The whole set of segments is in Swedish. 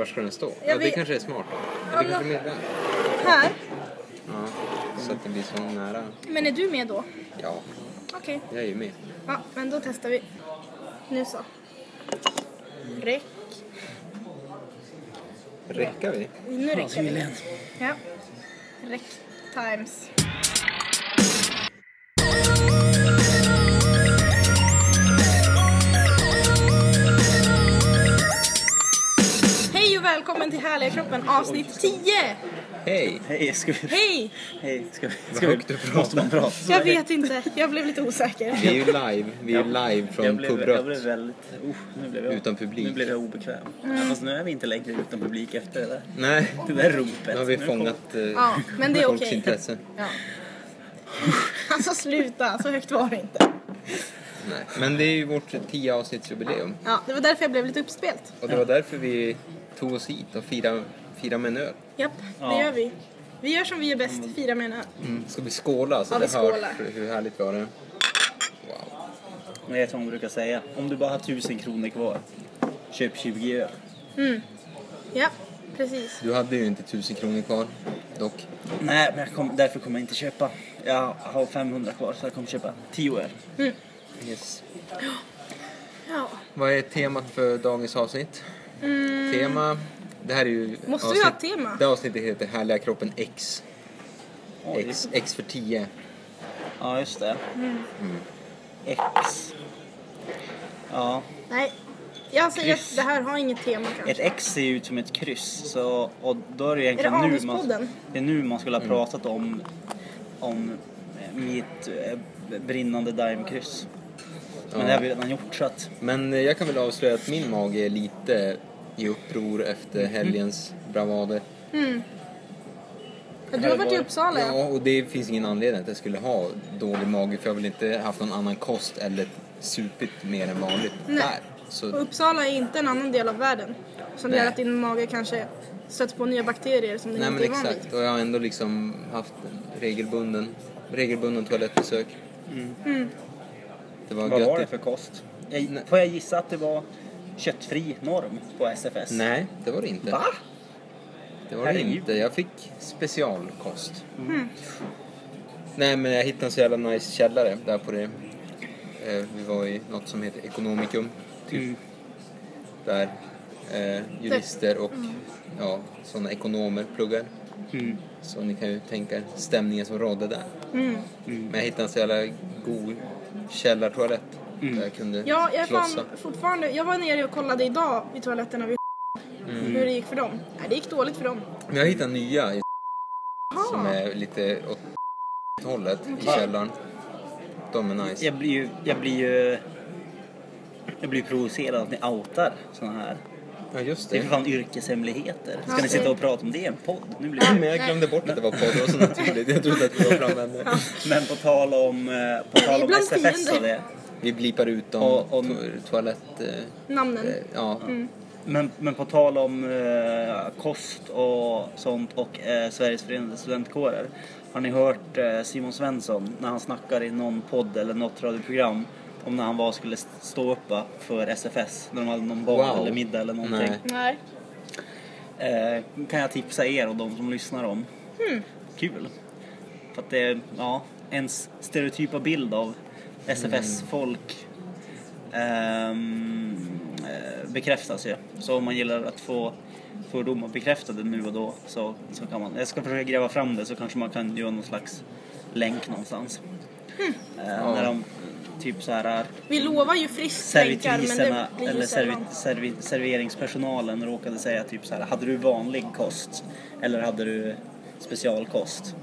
var ska den stå? Jag Ja, det vet- kanske är smart. Ja, Det kanske är men- med där. Här. Ja, så att den blir så nära. Men är du med då? Ja, Okej. jag är ju med. Ja, men då testar vi. Nu så. Räck. Räcker vi? Nu räcker vi. Ja. Räck times. Välkommen till Härliga kroppen avsnitt 10! Hej! Hej, ska vi... Hej! Hej, ska vi... Ska vi... du. Måste man prata så Jag vet inte, jag blev lite osäker. Vi är ju live. Vi är live jag från blev, jag blev väldigt... Uh, nu blev jag, Utan publik. Nu blev jag obekväm. Mm. Fast nu är vi inte längre utan publik efter det där. Nej, Det där ropet. nu har vi fångat eh, Ja, men det är folks okej. intresse. Ja. Alltså sluta, så högt var det inte. Nej. Men det är ju vårt 10 avsnittsjubileum. Ja, det var därför jag blev lite uppspelt. Och det var därför vi tog oss hit och firade, firade med en öl. Japp, det Ja. gör vi. Vi gör som vi är bäst, fira med en öl. Mm. Ska vi skåla så Ja, vi det hörs skålar. hur härligt var det? Wow. Det är som man brukar säga. Om du bara har tusen kronor kvar, köp 20 öl. Ja, precis. Du hade ju inte tusen kronor kvar dock. Nej, men jag kom, därför kommer jag inte köpa. Jag har 500 kvar så jag kommer köpa 10 öl. Yes. Ja. Vad är temat för dagens avsnitt? Tema? Det här är ju... Mm. Måste vi ha ett tema? Det avsnittet heter Härliga kroppen X. Oj. X, X för 10. Ja, just det. Mm. X. Ja, Nej, jag säger Kryss. att det här har inget tema ett kanske. X ser ju ut som ett kryss. Så, och då är det egentligen Är det nu man, det är nu man skulle Mm. ha pratat om, om eh, mitt eh, brinnande daimkryss. Men Ja. det har vi redan gjort så att... Men eh, jag kan väl avslöja att min mage är lite i uppror efter Mhm. helgens bravader. Ja, du har varit i Uppsala Ja, och det finns ingen anledning att jag skulle ha dålig mage för jag har väl inte haft någon annan kost eller supit mer än vanligt Nej. där. Och Så, Uppsala är inte en annan del av världen. Som gör att din mage kanske stöter på nya bakterier som den nej inte men är van exakt, och jag har ändå liksom haft en regelbunden, regelbunden toalettbesök. Det var Vad var det göttigt. för kost? Jag, får jag gissa att det var köttfri norm på SFS? Nej, det var det inte. Va? Det var det Herregud. inte. Jag fick specialkost. Nej men jag hittade en så jävla nice källare där på det. Eh, vi var i något som heter Economicum. Typ. Mm. Där eh, jurister och ja, sådana ekonomer pluggar. Mm. Så ni kan ju tänka er stämningen som rådde där. Mm. Men jag hittade en så jävla god källartoalett. Mm. Där jag kunde Ja, jag klossa. fan fortfarande, jag var nere och kollade idag vid toaletterna vid Mm. hur det gick för dem. Nej, det gick dåligt för dem. Men jag hittade nya i som är lite åt hållet i källaren. De är nice. Jag blir ju... Jag blir ju... Jag blir provocerad att ni outar såna här. Ja just Det är det. för fan yrkeshemligheter. Ska Ja, ni sitta och prata om det i en podd? Nu blir det... men jag glömde bort att det var podd, det var så naturligt. Jag trodde att vi var framme. Men på tal om, eh, på tal om SFS och det. Vi blipar ut de Och- och- to- toalett... Eh, Namnen. eh, ja. Men, men på tal om eh, kost och sånt och eh, Sveriges förenade studentkårer. Har ni hört eh, Simon Svensson när han snackar i någon podd eller något radioprogram om när han var skulle stå upp va, för SFS? När de hade någon bal Wow. eller middag eller någonting. Nej. Nej. Eh, kan jag tipsa er och de som lyssnar om. Kul. För att det är, ja, ens stereotypa bild av SFS-folk ehm, eh, bekräftas ju. Så om man gillar att få fördomar bekräftade nu och då så, så kan man, jag ska försöka gräva fram det så kanske man kan göra någon slags länk någonstans. Eh, När de typ så här är Vi lovar ju friskt länkar men det blir ju eller servi, servi, serveringspersonalen råkade säga typ så här, hade du vanlig kost eller hade du specialkost?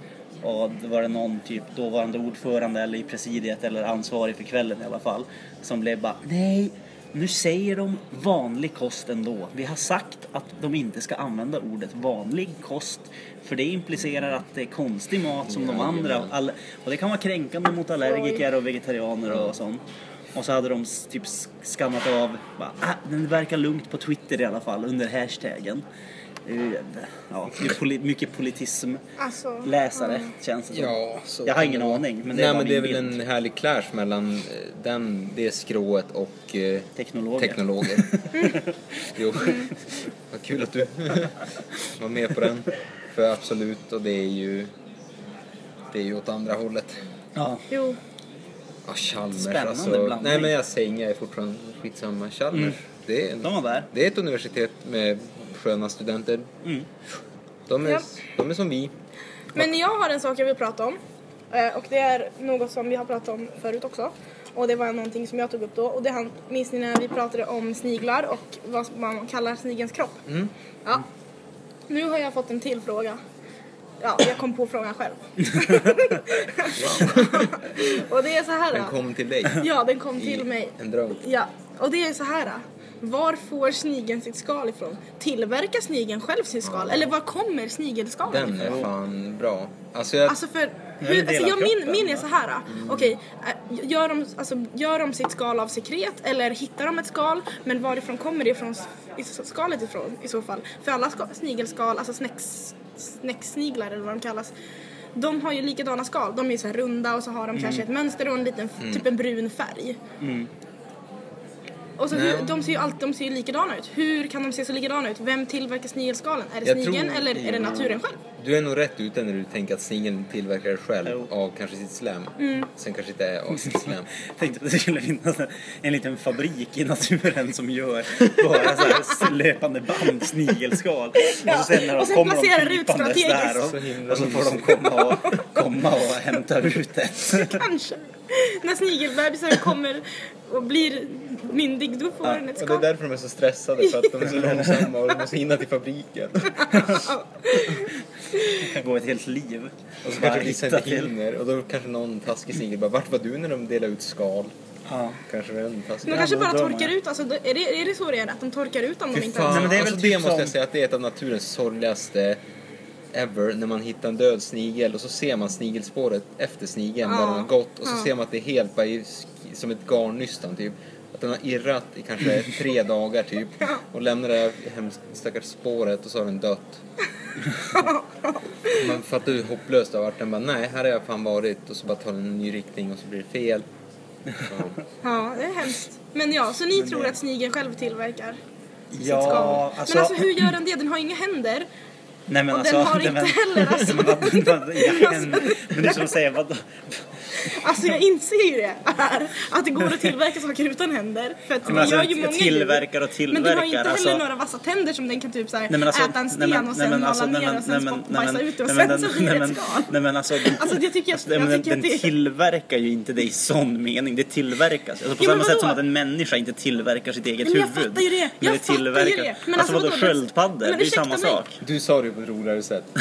Och det var det någon typ dåvarande ordförande eller i presidiet eller ansvarig för kvällen i alla fall som blev bara nej, nu säger de vanlig kost ändå. Vi har sagt att de inte ska använda ordet vanlig kost för det implicerar att det är konstig mat som de andra. All, och det kan vara kränkande mot allergiker och vegetarianer och sånt. Och så hade de typ skannat av, bara, ah, den verkar lugnt på Twitter i alla fall under hashtaggen. Det är ju, Ja, mycket politism-läsare Alltså, känns det som. Ja, så Jag har ingen aning, men det är Nej, men det är väl bild. en härlig clash mellan eh, den, det skrået och eh, Teknologer. teknologer. jo, vad kul att du var med på den. För absolut, och det är ju det är ju åt andra hållet. Ja. jo. Ja, Chalmers Spännande alltså. blandning. Nej men jag säger inget, jag är fortfarande skitsamma. Chalmers, Mm. det, är, De var där. det är ett universitet med sköna studenter. Mm. De är, Ja. de är som vi. Men jag har en sak jag vill prata om. Eh, Och det är något som vi har pratat om förut också. Och det var någonting som jag tog upp då. Och det han, minns ni när vi pratade om sniglar och vad man kallar snigelns kropp? Mm. Ja. Nu har jag fått en till fråga. Ja, jag kom på frågan själv. och det är så här. Den kom till dig. Ja, den kom i till mig. En dröm. Ja, och det är så här. Var får snigeln sitt skal ifrån? Tillverkar snigeln själv sitt skal? Eller var kommer snigelskalen Den ifrån? är fan bra. Alltså jag... Alltså för, hur, alltså jag, min, min är så här. Okej, äh, gör, de, alltså, gör de sitt skal av sekret eller hittar de ett skal? Men varifrån kommer det ifrån, skalet ifrån i så fall? För alla ska, snigelskal, alltså snäcks, snäcksniglar eller vad de kallas. De har ju likadana skal. De är så runda och så har de kanske ett mönster och en liten, typ en brun färg. Och så hur, de ser ju alltid, de ser ju likadana ut. Hur kan de se så likadana ut? Vem tillverkar snigelskalen? Är det Jag snigeln tror- eller är det naturen själv? Du är nog rätt ute när du tänker att snigeln tillverkar det själv Jo. av kanske sitt slem. Mm. Sen kanske inte är av sitt slem. Tänkte att det skulle finnas en, en liten fabrik i naturen som gör bara så här löpande band snigelsskal. Ja, Och så sen när de och sen kommer de placerar ut krypandes strategiskt. där Så och, himla och så får de komma och, komma och hämta ut det. Kanske. När snigelbebisen kommer och blir myndig då får den ett Och det är skal. därför de är så stressade, för att de är så långsamma och de måste hinna till fabriken. kan gå ett helt liv. Och så kanske vissa hitta inte hinner och då kanske någon taskig snigel bara Vart var du när de delade ut skal? Ja. Kanske det är en taskig. De kanske bara torkar ut, alltså, är, det, är det så det är? Att de torkar ut om de inte fan, Nej, men det är väl alltså typ det måste jag som- säga att det är ett av naturens sorgligaste ever när man hittar en död snigel och så ser man snigelspåret efter snigeln där Ja. den har gått och så Ja. ser man att det är helt bara i, som ett garnnystan typ. Att den har irrat i kanske tre dagar typ och lämnar det här stackars spåret och så har den dött. Man fattar hur hopplöst det har varit. Den bara nej, här har jag fan varit och så bara tar den en ny riktning och så blir det fel. Ja. Ja, det är hemskt. Men ja, så ni tror att snigeln själv tillverkar sitt skal? Ja, alltså, Men alltså hur gör den det? Den har inga händer. Nej, men och alltså, den har nej, inte men- heller, alltså. men vad- vad- ja, en- Men är som att säga, vad, Alltså jag inser ju det här, att det går att tillverka saker utan händer. För att Men det alltså, gör ju många tillverkar och djur. Men den har ju inte tillverkar, heller alltså- några vassa tänder som den kan typ såhär Nej, alltså, äta en sten nej, men- och nej, sen mala alltså, ner nej, men- och sen nej, nej, bajsa ut det och nej, sen så den- blir det nej, ett skal. Nej men alltså, Alltså, jag tycker- alltså, jag den, tycker den det- tillverkar ju inte det i sån mening. Det tillverkas. Alltså, på Jo, samma sätt vadå? som att en människa inte tillverkar sitt eget Men jag huvud. fattar ju det. Jag fattar ju tillverkar- det. Men alltså, alltså, vadå, vadå, sköldpaddor? Det är ju samma sak. Du sa det på ett roligare sätt.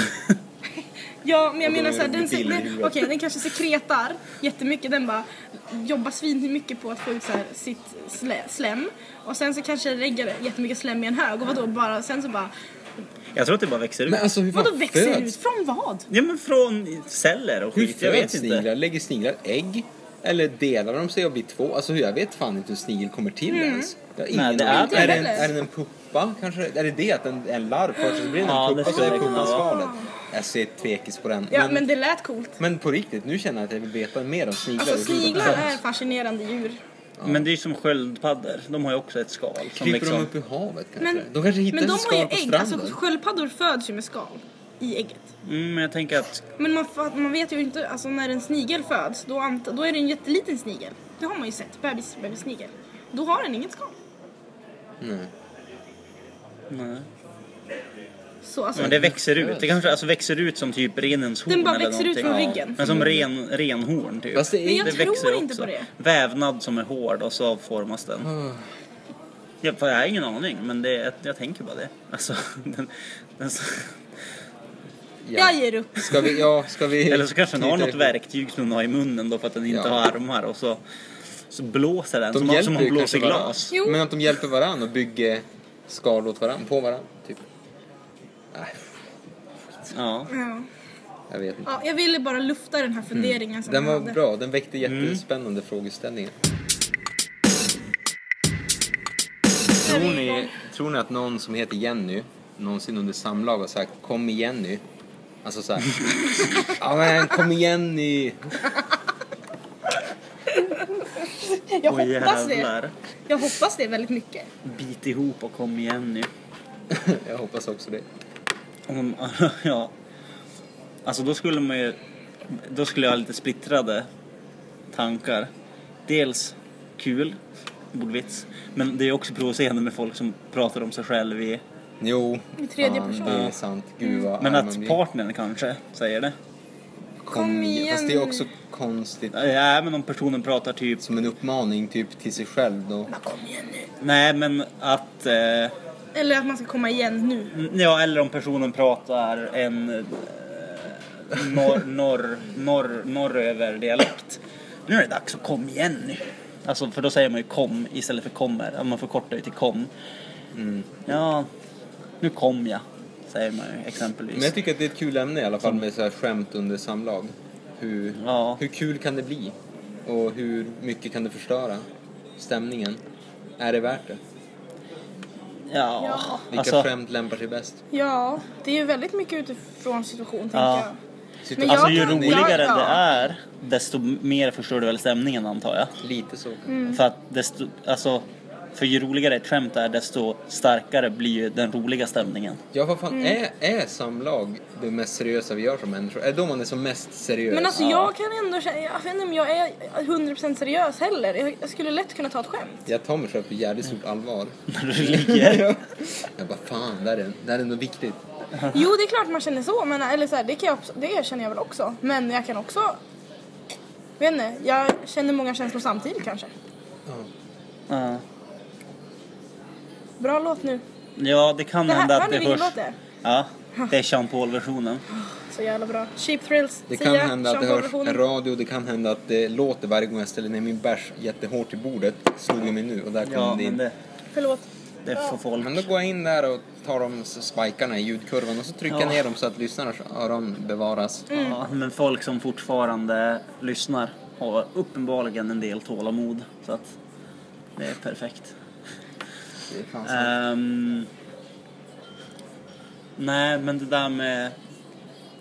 Ja, men jag menar är såhär, det den, den, okej, den kanske sekretar jättemycket. Den bara jobbar svin mycket på att få ut så här, sitt slä, slem. Och sen så kanske den lägger jättemycket slem i en hög. Och vadå, bara, sen så bara, Jag tror att det bara växer ut. Men alltså hur vadå växer föds? ut? Från vad? Ja men från celler och Hur skit. Jag vet inte. sniglar? Lägger sniglar ägg? Eller delar de sig och blir två? Alltså jag vet fan inte hur snigel kommer till ens. Jag har ingen Nej, det är- är, det, heller. är den en puppa kanske? Är det det att den är en larv först så blir den Ja, en det puppa så skulle är det kunna puppan skalet? Jag ser tvekis på den. Ja, men, men det lät coolt. men på riktigt, nu känner jag att jag vill veta mer om sniglar. Alltså sniglar är fascinerande djur. Men det är ju som sköldpaddor. De har ju också ett skal. Som Kryper liksom... de upp i havet kanske? Men, de kanske hittar men de ett har skal ju på ägg, stranden. alltså sköldpaddor föds ju med skal i ägget. Mm, men jag tänker att... Men man, man vet ju inte, alltså när en snigel föds, då, då är det en jätteliten snigel. Det har man ju sett, bebis, bebissnigel. Då har den inget skal. Nej. Nej. Så alltså, Men det växer ut. Det kanske alltså växer ut som typ renens horn Den bara eller växer ut någonting. från ryggen. Men som ren, renhorn typ. Fast det är- Men jag tror växer inte på det. Vävnad som är hård och så formas den. Ah. Ja, för jag har ingen aning men det, jag, jag tänker bara det. Alltså, den, den, Ja. jag ger upp. Ska vi, ja, ska vi... eller så kanske den har knyta något ihop? verktyg som den har i munnen då för att den inte Ja. har armar och så, så blåser den De som, hjälper som man ju blåser kanske varann. glas. Jo. Men att de hjälper varann och bygger skal åt varann, på varann, typ. Nej, Ja. Ja. jag vet inte. Ja, jag ville bara lufta den här funderingen som Den jag var hade. bra, den väckte jättespännande frågeställningar. Är Tror ni, tror ni att någon som heter Jenny någonsin under samlag har sagt kom igen nu? Alltså såhär, ja men kom igen nu! Jag Åh hoppas det. Jag hoppas det väldigt mycket. Bit ihop och kom igen nu. Jag hoppas också det. Om, ja. Alltså då skulle man ju... Då skulle jag ha lite splittrade tankar. Dels kul, ordvits. Men det är också provocerande med folk som pratar om sig själv i... Jo, I tredje fan, person. det är sant. Gud vad Men arg man att blir. partnern kanske säger det. Kom igen Fast det är också konstigt. Men om personen pratar typ... Som en uppmaning typ till sig själv då. Kom igen nu. Nej, men att... Eh, Eller att man ska komma igen nu. ja, eller om personen pratar en eh, norr, norr, norr, norröver dialekt. Nu är det dags att kom igen nu. Alltså, för då säger man ju kom istället för kommer. Man förkortar ju till kom. Mm. Ja, nu kom jag, säger man ju exempelvis. Men jag tycker att det är ett kul ämne i alla fall med så här skämt under samlag. Hur, Ja. hur kul kan det bli? Och hur mycket kan det förstöra stämningen? Är det värt det? Ja, Ja. Vilka alltså, skämt lämpar sig bäst? Ja, det är ju väldigt mycket utifrån situation tänker Ja. jag. Sitter- Men jag alltså ju kan- roligare jag- ja. det är, desto mer förstör du väl stämningen antar jag. Lite så. Mm. För att desto, alltså, för ju roligare ett skämt är desto starkare blir ju den roliga stämningen. Ja, vad fan, Mm. är, är samlag det mest seriösa vi gör som människor? Är det då man är som mest seriös? Men alltså Ja. jag kan ändå känna, jag vet inte om jag är 100% seriös heller. Jag, jag skulle lätt kunna ta ett skämt. Jag tar mig själv på jävligt stort allvar. När du ligger. Jag bara, fan, det här är, det här är något viktigt. Jo det är klart man känner så, men eller så här, det, kan jag, också- det känner jag väl också. Men jag kan också, vet inte, jag känner många känslor samtidigt kanske. Ja. Ja. Bra låt nu. ja, det kan Det här, hända att det hörs. det? Ja, det är Jean Paul-versionen. Så jävla bra. Cheap Thrills, Det Sia, kan hända att det hörs radio, det kan hända att det låter varje gång jag ställer ner min bärs jättehårt i bordet. Slog jag mig nu och där kom Ja, det men in. det, Förlåt. det får folk. Men då går jag in där och tar de spikarna i ljudkurvan och så trycker jag Ja. ner dem så att lyssnarnas öron bevaras. Ja, men folk som fortfarande lyssnar har uppenbarligen en del tålamod. Så att det är perfekt. Ehm, nej, men det där med...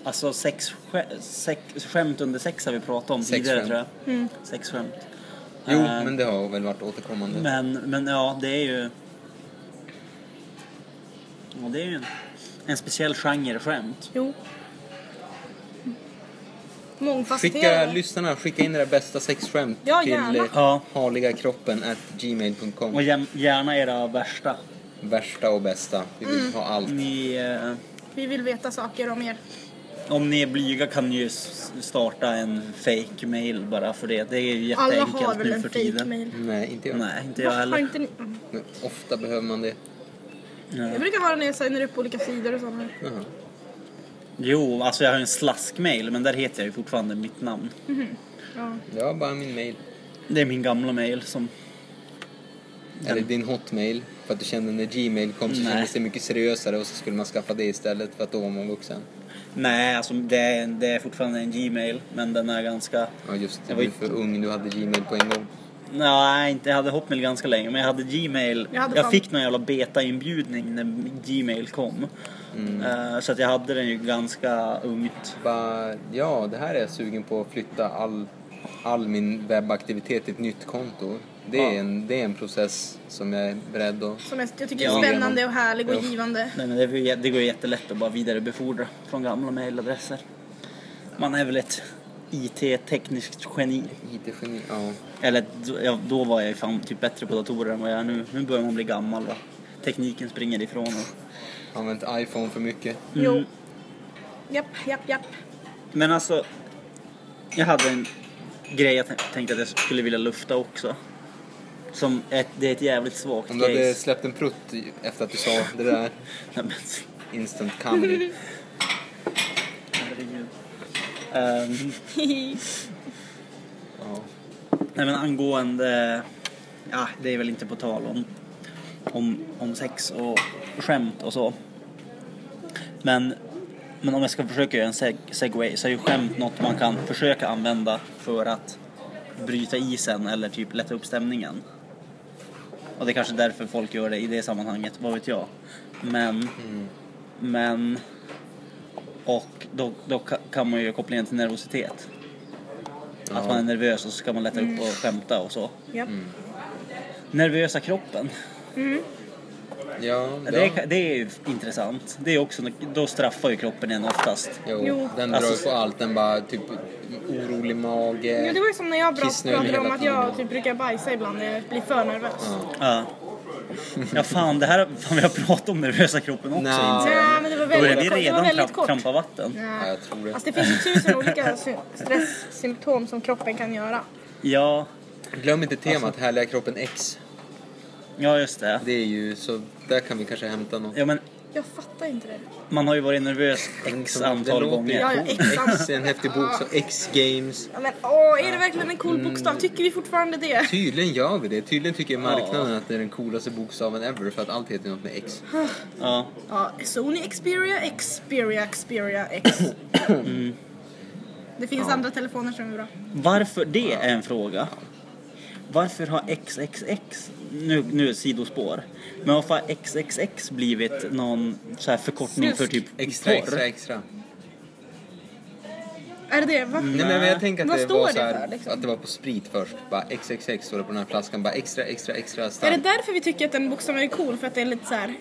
Alltså sex, sex, skämt under sex har vi pratat om tidigare Sexskämt. tror jag. Sexskämt. Jo, Ehm, men det har väl varit återkommande. men, men ja, det är ju... Ja, det är ju en, en speciell genre skämt. Jo. Skicka Mångfacetterade. lyssnarna, skicka in era bästa sexskämt Ja, till eh, Ja. harligakroppen at gmail.com. Och gärna- era värsta. Värsta och bästa. Vi Mm. vill ha allt. Ni, eh, Vi vill veta saker om er. om ni är blyga kan ni ju starta en fake mail bara för det. Det är ju Alla jätteenkelt har väl nu en för fake tiden. mail. Nej, inte jag. Nej, inte jag Har heller. inte ni... Mm. Men ofta behöver man det. Jag brukar ha det när jag signar upp på olika sidor och sådana. Jaha. Jo, alltså jag har ju en slaskmail men där heter jag ju fortfarande mitt namn. Ja. Jag har bara min mail. Det är min gamla mail som... Eller din hotmail. För att du kände när Gmail kom så Nej. kändes det mycket seriösare och så skulle man skaffa det istället för att då var man vuxen. Nej, alltså det är, det är fortfarande en Gmail men den är ganska... Ja just det, var du är ju- för ung, du hade Gmail på en gång. Nej, inte, jag hade Hotmail ganska länge men jag hade Gmail. Jag hade jag fick någon jävla beta-inbjudning när Gmail kom. Mm. Eh, så att jag hade den ju ganska ungt. Bara, ja det här är jag sugen på att flytta all, all min webbaktivitet till ett nytt konto. Det är, Ja. en, det är en process som jag är beredd att... Som jag, jag tycker Ja. är spännande och härlig och Ja. givande. Nej, men det, det går jättelätt att bara vidarebefordra från gamla mailadresser. Man är väl ett IT-tekniskt geni. IT-geni, ja. Eller ja, då var jag ju fan typ bättre på datorer än vad jag är nu. Nu börjar man bli gammal va. Tekniken springer ifrån och... Använt iPhone för mycket. Jo. Mm. Japp, japp, japp. Men alltså, jag hade en grej jag tänkte att jag skulle vilja lufta också. Som ett, det är ett jävligt svagt Om du hade case. släppt en prutt efter att du sa det där instant comedy. Ehm, Ja. nej men angående, ja det är väl inte på tal om, om, om sex och skämt och så. Men, men om jag ska försöka göra en seg segway så är ju skämt något man kan försöka använda för att bryta isen eller typ lätta upp stämningen. Och det är kanske därför folk gör det i det sammanhanget, vad vet jag. Men Men... Och då, då ka- kan man ju koppla in till nervositet. Att man är nervös och så ska man lätta upp och skämta och så. Japp. Nervösa kroppen. Ja, Det, är, det är ju intressant. Det är också, då straffar ju kroppen en oftast. Jo, Jo. den drar Alltså- på allt. Den bara typ orolig mage. Ja, det var ju som när jag pratade om att jag typ brukar bajsa ibland när jag blir för nervös. Ja. Ja fan, det här fan, vi har pratat om nervösa kroppen också. Jag. Nej, men det var Då är väldigt vi kort. Det var redan väldigt kort. trampa vatten. Ja, Ja. jag tror det. Alltså det finns ju tusen olika sy- stresssymptom som kroppen kan göra. Ja, Glöm inte temat Alltså- Härliga kroppen X. ja just det. Det är ju så, där kan vi kanske hämta något. Ja men Jag fattar inte det. man har ju varit nervös x antal gånger. Ja, ja. X. X är en häftig bok, så X-games. Ja, men åh, är det verkligen en cool bokstav? Tycker vi fortfarande det? Tydligen gör vi det. Tydligen tycker marknaden att det är den coolaste bokstaven ever för att allt heter något med X. Ja. Ja, Sony Xperia, Xperia, Xperia X. Det finns andra telefoner som är bra. Varför, det är en fråga. Varför har XXX, nu, nu sidospår, men varför har XXX blivit någon så här förkortning för typ Extra, porr? extra, extra. Är det det? Va? Nej men jag tänker att Vad det står var det så här, för, liksom? att det var på sprit först. Bara XXX står det på den här flaskan. Bara extra, extra, extra Är det stark. därför vi tycker att den bokstaven är cool? För att det är lite så här.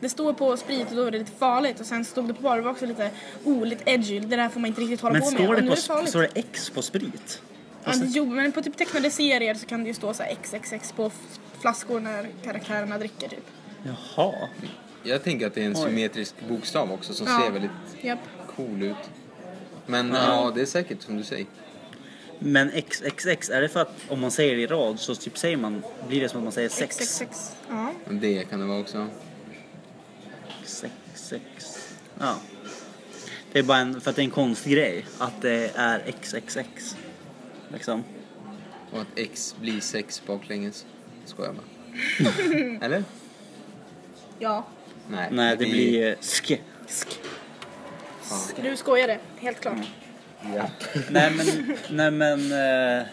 Det står på sprit och då är det lite farligt och sen stod det på bar, det var också lite, oh lite edgy, det där får man inte riktigt hålla Men på med. står Och det, nu på, är det farligt. står det X på sprit? Ja, jo, men på typ tecknade serier så kan det ju stå så här XXX på f- flaskor när karaktärerna dricker typ. Jaha. Jag tänker att det är en Oj. symmetrisk bokstav också som Ja. ser väldigt Japp. cool ut. Men ja, det är säkert som du säger. Men XXX, är det för att om man säger det i rad så typ säger man, blir det som att man säger sex? XXX. Ja. Men Det kan det vara också. Sex, sex. Ja. Det är bara en, för att det är en konstgrej att det är XXX. Liksom. Och att X blir sex baklänges. Skojar bara. Eller? Ja. Nej. Nej, det blir eh, sk. Du skojade, helt klart. Ja. Nej men, nej men eh,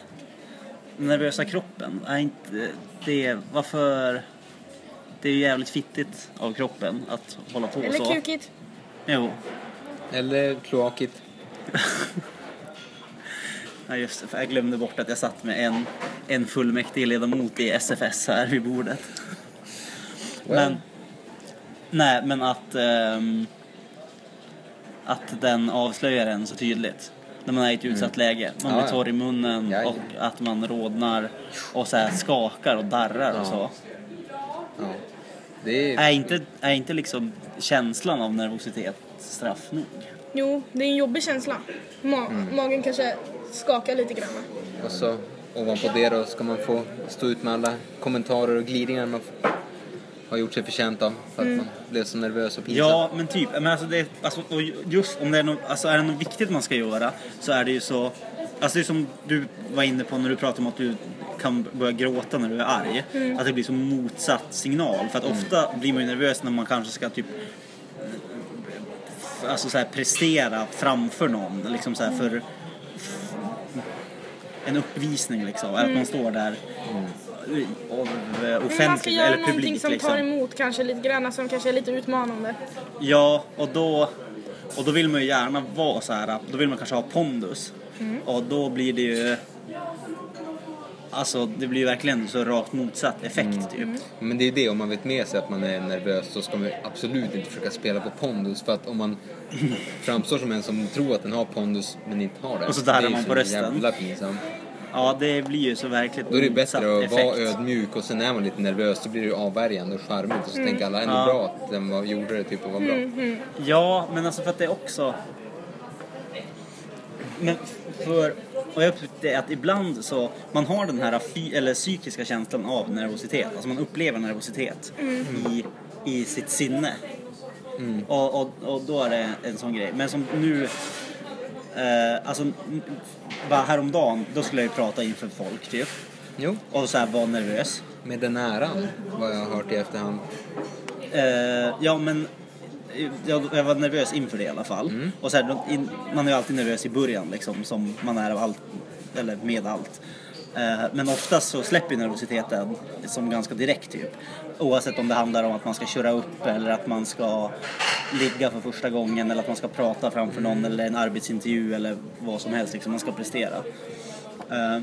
nervösa kroppen, är inte det, varför? Det är ju jävligt fittigt av kroppen att hålla på Eller så. kukigt. Jo, Eller kloakigt. ja, just det, för jag glömde bort att jag satt med en, en fullmäktig ledamot i SFS här vid bordet. Men, nej men att, ehm, att den avslöjar en så tydligt. När man är i ett utsatt läge. Man Mm. Blir torr i munnen Ja, ja. och att man rodnar och så här skakar och darrar och så. Ja. Det är... Är inte, är inte liksom känslan av nervositet straff nog? Jo, det är en jobbig känsla. Ma- Mm. Magen kanske skakar lite grann. Och så ovanpå det då ska man få stå ut med alla kommentarer och glidningar man har gjort sig förtjänt av. För att man blev så nervös och pinsam. Ja, men typ. Men alltså det, alltså, och just om det är något, alltså är det något viktigt man ska göra så är det ju så... Alltså det är som du var inne på när du pratade om att du kan börja gråta när du är arg. Att det blir som motsatt signal. För att ofta blir man ju nervös när man kanske ska typ alltså så här, prestera framför någon. Liksom så här för en uppvisning liksom. Att man står där och, Men man ska offentligt göra eller någonting publikt som liksom. tar emot kanske lite grann, som kanske är lite utmanande. Ja, och då, och då vill man ju gärna vara så här. Då vill man kanske ha pondus. Och då blir det ju... Alltså det blir ju verkligen så rakt motsatt effekt typ. Men det är det, om man vet med sig att man är nervös så ska man ju absolut inte försöka spela på pondus. För att om man framstår som en som tror att den har pondus men inte har det. Och så darrar det är ju man så på rösten. jävla pinsamt. Ja, det blir ju så verkligt Då är det bättre att effekt. vara ödmjuk och sen är man lite nervös så blir det ju avvärjande och charmigt och så tänker alla ändå Ja. bra att den var, gjorde det typ och var bra. Ja, men alltså för att det är också... Men för... Och jag upptäckte att ibland så... Man har den här fy, eller psykiska känslan av nervositet. Alltså man upplever nervositet i, i sitt sinne. Och, och, och då är det en sån grej. Men som nu... Eh, alltså, bara häromdagen, då skulle jag ju prata inför folk typ. Jo, Och så här vara nervös. med den äran vad jag har hört i efterhand. Eh, ja men jag, jag var nervös inför det i alla fall. Och så här, man är ju alltid nervös i början liksom som man är av allt, eller med allt. Eh, men oftast så släpper nervositeten som ganska direkt typ. Oavsett om det handlar om att man ska köra upp eller att man ska ligga för första gången eller att man ska prata framför någon eller en arbetsintervju eller vad som helst liksom man ska prestera. Eh,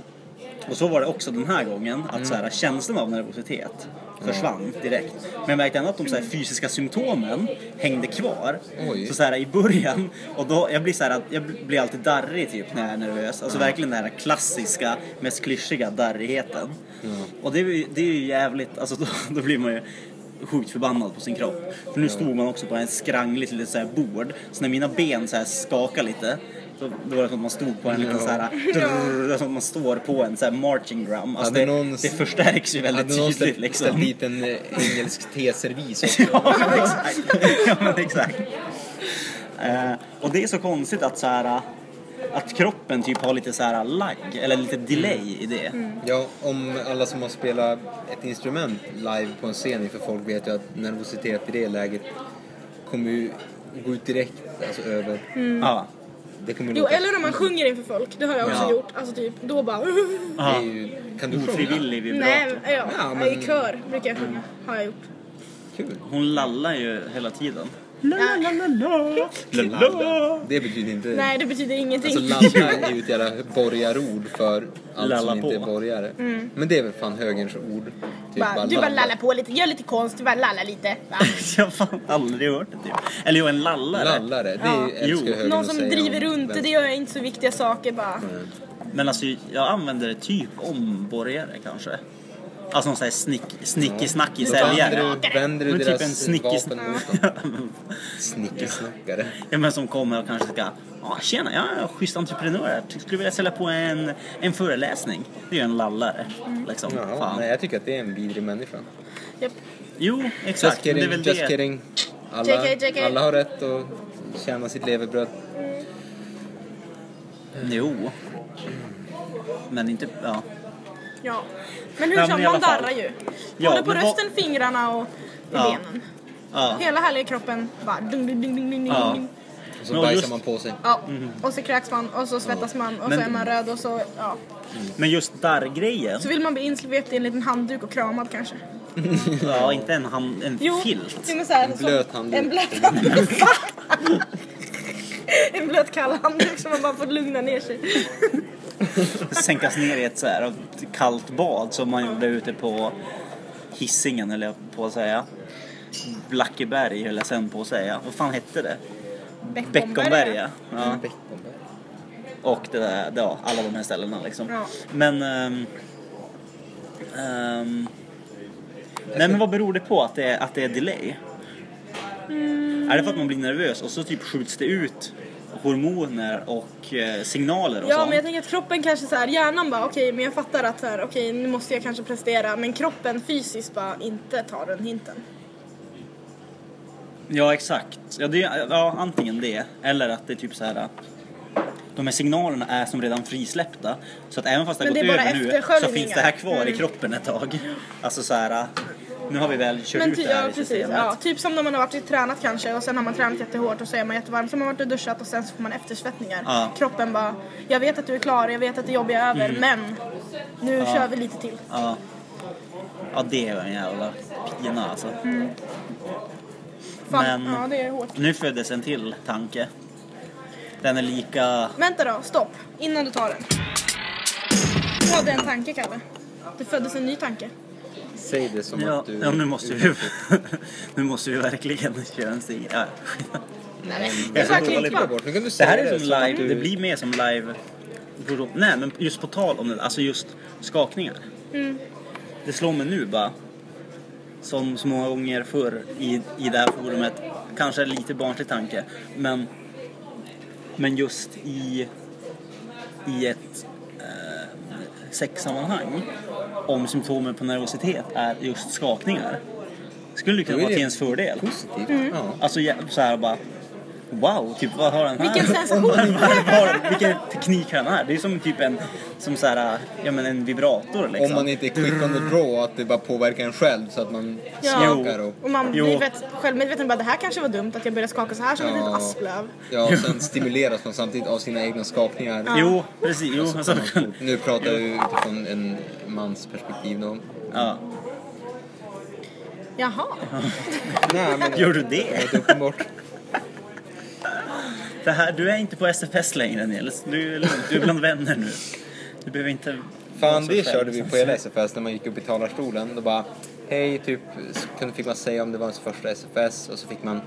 och så var det också den här gången, att så här, känslan av nervositet försvann direkt. Men jag märkte ändå att de så här, fysiska symptomen hängde kvar. Oj. Så, så här, i början, och då, jag blir så här, jag blir alltid darrig typ när jag är nervös. Alltså verkligen den här klassiska, mest klyschiga darrigheten. Och det, det är ju jävligt, alltså då, då blir man ju sjukt förbannad på sin kropp. För nu stod man också på en skrangligt litet så här bord, så när mina ben så här skakade lite då, då var det som att man stod på en liten så här, är som att man står på en så här marching drum. Alltså Hade det, någon- det förstärks ju väldigt Hade någon tydligt ställt, liksom. ställt dit en eh, engelsk teservis också? Ja, men exakt. Ja, men exakt. Eh, och det är så konstigt att så här, att kroppen typ har lite så här lag, eller lite delay i det. Ja, om alla som har spelat ett instrument live på en scen inför folk vet ju att nervositet i det läget kommer ju gå ut direkt alltså över. Ja. Det kommer Jo, låta- eller om man sjunger inför folk. Det har jag också Ja. gjort. Alltså typ, då bara... Ju, kan du sjunga? Ofrivillig vibrato. Nej, ja, Ja, I men- kör brukar jag sjunga. Har jag gjort. Kul. Hon lallar ju hela tiden. Lalla. Det betyder inte... Nej, det betyder ingenting. Alltså lalla är ju ett jävla borgarord för allt Lalla som inte är på. borgare. Men det är väl fan högerns ord. Typ bara, du bara lallar på lite, gör lite konst, du bara lallar lite. Va? jag har fan aldrig hört det typ. Eller jo, en lallare. Lallare, det Ja. älskar Jo. högern Någon som driver runt det, gör inte så viktiga saker bara. Men alltså jag använder det typ om borgare kanske. Alltså någon sån här snick, snickisnackig Då säljare. vänder du, vänder du Men typ deras en snickis- vapen mot dem. Snickesnackare. Ja men som kommer och kanske ska, ja tjena, jag är schysst entreprenör. Jag skulle vilja sälja på en, en föreläsning. Det är ju en lallare. Liksom. Ja, Fan. nej, jag tycker att det är en vidrig människa. Japp. Jo, Just exakt. Men det är kidding, väl just det. kidding. Alla, JK, JK. alla har rätt att tjäna sitt levebröd. Jo. Men inte, ja. Ja. Men hur Ja, som, man darrar ju. Ja, Både på men vad- rösten, fingrarna och i Ja. benen. ja. Hela härliga kroppen bara dung, dung, dung, dung, dung, Ja. dung. Och så bajsar just- man på sig. Ja, och så kräks man och så svettas man och Men- så är man röd och så, ja. Men just darrgrejen. Så vill man bli insvept i en liten handduk och kramad kanske. Ja, inte en, hand, en Jo, filt. jo, En blöt handduk. En blöt handduk. en blöt kall handduk som man bara får lugna ner sig. Sänkas ner i ett så här kallt bad som man gjorde ute på Hisingen höll jag på att säga. Blackeberg höll jag sen på att säga. Vad fan hette det? Beckomberga. Ja. Beckomberg. Och det där, ja, alla de här ställena liksom. Ja. Men... ehm, ehm, nej men vad beror det på att det är, att det är delay? Är det för att man blir nervös och så typ skjuts det ut hormoner och eh, signaler och Ja, sånt? men jag tänker att kroppen kanske så här, hjärnan bara okej, men jag fattar att så här, okej, nu måste jag kanske prestera, men kroppen fysiskt bara inte tar den hinten. Ja exakt. Ja, det, ja, antingen det eller att det är typ så här. De här signalerna är som redan frisläppta. Så att även fast det har gått över nu så finns det här kvar i Mm. kroppen ett tag. Alltså så här. Nu har vi väl kört Men ut ty, det här ja, i precis, systemet. ja, typ som när man har varit och tränat kanske och sen har man tränat jättehårt och så är man jättevarm, så har man varit och duschat och sen så får man eftersvettningar. Ja. Kroppen bara, jag vet att du är klar, jag vet att det jobbiga är över, men nu kör vi lite till. Ja. ja, det är en jävla pina alltså. Fan, Men- ja det är hårt. Nu föddes en till tanke. Den är lika... Vänta då, stopp, innan du tar den. Du hade en tanke Kalle. Det föddes en ny tanke. Säg det som Ja, att du... ja nu måste vi... nu måste vi verkligen köra en stig. Ja. Nej, Det är så bort. Nu kan du Det säga här är som att live, du- det blir mer som live... Nej men just på tal om det, alltså just skakningar. Mm. Det slår mig nu bara. Som så många gånger förr i, i det här forumet. Kanske lite barnslig tanke. Men, men just i, i ett eh, sexsammanhang. Om symptomen på nervositet är just skakningar. Skulle det kunna vara till ens fördel. Positivt. Ja. Alltså så här bara Wow, typ vad har den här? Vilken sensation. Vilken teknik har den här? Det är som typ en, som så här, ja men en vibrator liksom. Om man inte är quick on the draw, att det bara påverkar en själv så att man Ja. skakar och... Och man Jo. blir vet, självmedveten bara det här kanske var dumt att jag började skaka så här som ett Ja. litet asplöv. Ja, och sen stimuleras man samtidigt av sina egna skakningar. Jo, precis. Jo, Så alltså, man- Nu pratar ju utifrån en mans perspektiv då. ja. Jaha. Nej, men Gör du det? Det. Det här, du är inte på SFS längre Nils. Du är lugn. Du är bland vänner nu. Du behöver inte... Fan, det själv. körde vi på hela SFS när man gick upp i talarstolen. Då bara, hej, typ, kunde, fick man säga om det var ens första SFS och så fick man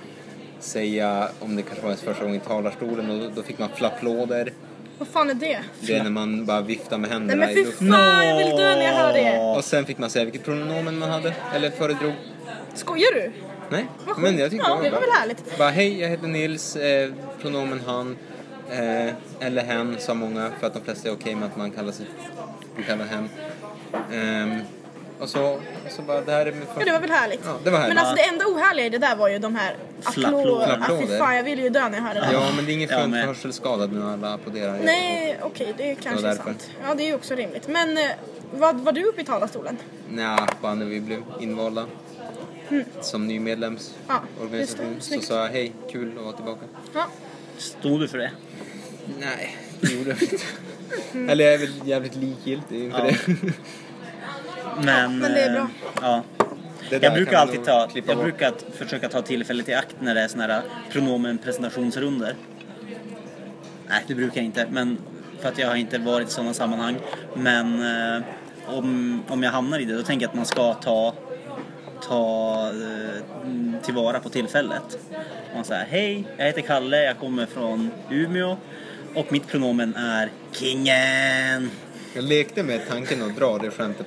säga om det kanske var ens första gång i talarstolen och då, fick man flapplåder. Vad fan är det? Det är när man bara viftar med Nej händerna men i fy fan, jag vill dö när jag hör det. Och sen fick man säga vilket pronomen man hade, eller föredrog. Skojar du? Nej, Vad men jag tyckte Ja, det var bra. väl härligt. Bara hej, jag heter Nils, eh, pronomen han. Eh, eller hen sa många för att de flesta är okej med att man kallar sig man kallar hen. Ehm, och så, så bara, det här är min Ja, det var väl härligt. Ja, det var härligt. Men alltså det enda ohärliga i det där var ju de här applåderna. Ah, fy Flapplådor. fan, jag ville ju dö när jag hörde det. Ja, men det är inget Ja, skönt men- hörselskadad när alla applåderar. Nej, okej, det kanske är därför. sant. Ja, det är ju också rimligt. Men eh, vad var du uppe i talarstolen? Nja, bara när vi blev invalda. Som ny medlemsorganisation Ja, så sa jag hej, kul att vara tillbaka. Ja. Stod du för det? Nej, det gjorde jag inte. Eller jag är väl jävligt likgiltig inför Ja. det. Men, men det är eh, bra. Ja. Det där Jag brukar alltid ta, jag bort. brukar försöka ta tillfället i akt när det är såna här pronomen presentationsrunder. Nej, det brukar jag inte, men för att jag har inte varit i sådana sammanhang. Men eh, om, om jag hamnar i det, då tänker jag att man ska ta, ta eh, tillvara på tillfället. Man säger hej, jag heter Kalle, jag kommer från Umeå och mitt pronomen är kingen. Jag lekte med tanken att dra det skämtet.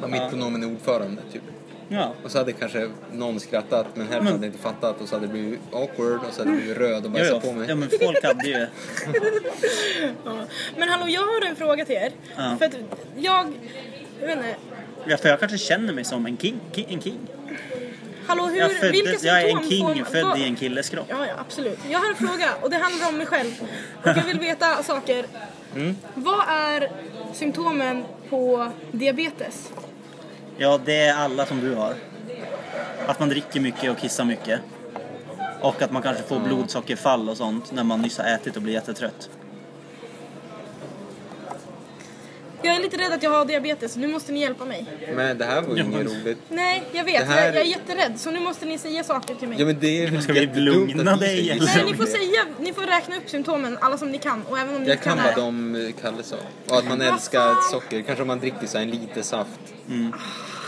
Vad mitt Ja. pronomen är ordförande, typ. Ja, Och så hade kanske någon skrattat, men hälften Men- hade inte fattat. Och så hade det blivit awkward och så hade det blivit röd och ja, bajsat ja, på mig. ja men folk hade ju... ja. Men hallå, jag har en fråga till er. Ja. För att jag... Jag vet inte. Ja, för jag kanske känner mig som en king. king en king. Hallå, hur, Jag, vilka föddes, jag är en king född vad- i en killes kropp. Ja, ja, absolut. Jag har en fråga och det handlar om mig själv. Och jag vill veta saker. Mm. Vad är symptomen på diabetes? Ja, det är alla som du har. Att man dricker mycket och kissar mycket. Och att man kanske får blodsockerfall och sånt när man nyss har ätit och blir jättetrött. Jag är lite rädd att jag har diabetes, så nu måste ni hjälpa mig. Men det här var ju inget roligt. Nej, jag vet. Det här- Jag, jag är jätterädd, så nu måste ni säga saker till mig. Ja men det är väl Ska vi lugna dig, eller? Nej, ni får säga, ni får räkna upp symptomen, alla som ni kan. Och även om ni Jag kan det. de Kalle sa. Och att man Vad älskar socker. Kanske om man dricker så här en liter saft.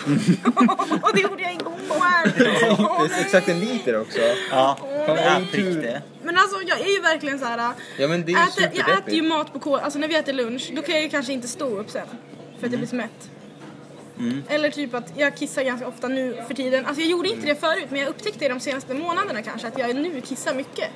och det gjorde jag igår! Åh, Det är exakt en liter också. Ja, Fan, prick tur. det. Men alltså jag är ju verkligen så här. Ja men det är ju äter, jag äter ju superdeppigt. mat på kol, alltså när vi äter lunch, då kan jag ju kanske inte stå upp sen. För att jag blir så mätt. Mm. Eller typ att jag kissar ganska ofta nu för tiden. Alltså jag gjorde inte det förut men jag upptäckte det de senaste månaderna kanske att jag nu kissar mycket.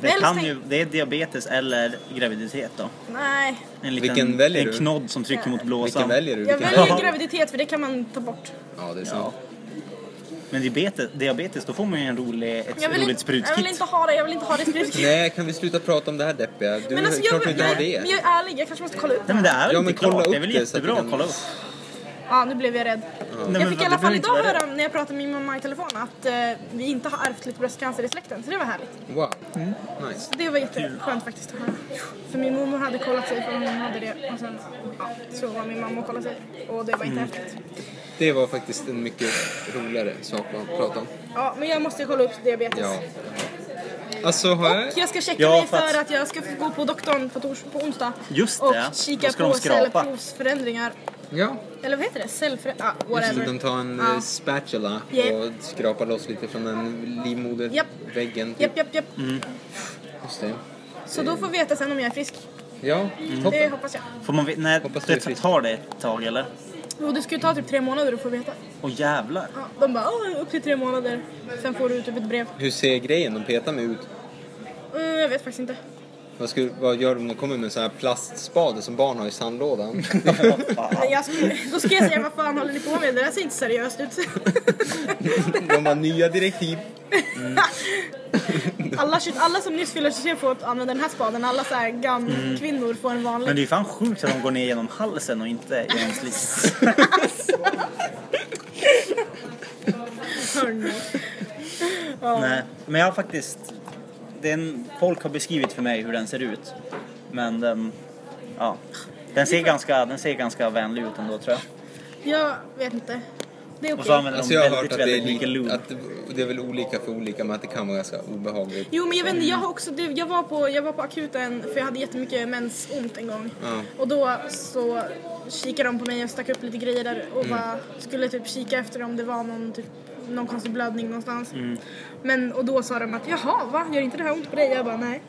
Det, kan ju, det är diabetes eller graviditet då. Nej, En liten Vilken väljer en du? knodd som trycker mot blåsan. Vilken väljer du? jag Vilken väljer Ja. graviditet för det kan man ta bort. Ja det är Ja. sant. Men diabetes, diabetes, då får man ju en rolig, ett Jag vill, roligt inte, jag sprutkit. vill inte ha det, jag vill inte ha det sprutkit. Nej, kan vi sluta prata om det här deppiga? Du, Men alltså klart jag, du inte jag, har det. men jag är ärlig, jag kanske måste kolla upp Nej men det är väl Ja, inte kolla klart, det är upp väl det så att jättebra att kan- kolla upp. Ja, nu blev jag rädd. Nej, Jag fick i alla fall idag höra när jag pratade med min mamma i telefon att eh, vi inte har ärvt lite bröstcancer i släkten, så det var härligt. Wow. Mm. Nice. Det var jätteskönt faktiskt att höra. För min mormor hade kollat sig för hon hade det och sen ja, så var min mamma och kollade sig och det var inte Mm. häftigt. Det var faktiskt en mycket roligare sak att prata om. Ja, men jag måste kolla upp diabetes. Ja. Alltså har jag... Och jag ska checka Ja, mig för att- att jag ska få gå på doktorn på, tors- på onsdag. Just och det, kika ska de på cellprovsförändringar. Ja. Eller vad heter det? Cellförändringar? Ah, det, whatever. de tar en Ja. eh, spatula Japp. och skrapar loss lite från den livmoderväggen. Japp, japp, japp. Mm. Just det. Så då får vi veta sen om jag är frisk. Ja, Det toppen. hoppas jag. Får man, ve- nej, Hoppas det tar det ett tag eller? Jo, det ska ju ta typ tre månader att få veta. Åh jävlar. Ja, de bara, "Åh, upp till tre månader. Sen får du typ ett brev. Hur ser grejen de petar med ut? Mm, jag vet faktiskt inte. Vad, skulle, vad gör de om de kommer med en sån här plastspade som barn har i sandlådan? Men jag skulle, då ska jag säga, vad fan håller ni på med? Det där ser inte seriöst ut. de har nya direktiv. alla, alla som nyss fyller 23 får använda den här spaden. Alla så här gam kvinnor får en vanlig. Men det är ju fan sjukt att de går ner genom halsen och inte genom. Hörni. Nej, men jag har faktiskt... Den, folk har beskrivit för mig hur den ser ut. Men den... Ja. Den ser ganska, den ser ganska vänlig ut ändå tror jag. Jag vet inte. Det är Och okej. så använder Alltså de jag har väldigt, hört att det, är väldigt mycket li- lube. att det, det är väl olika för olika men att det kan vara ganska obehagligt. Jo men jag vet inte, jag har också, det, jag, var på, jag var på akuten för jag hade jättemycket mensont en gång. Ja. Och då så kikade de på mig och stack upp lite grejer där och Mm. bara skulle typ kika efter om det var någon, typ, någon konstig blödning någonstans. Mm. Men, och då sa de att jaha va, gör inte det här ont på dig? Jag bara nej.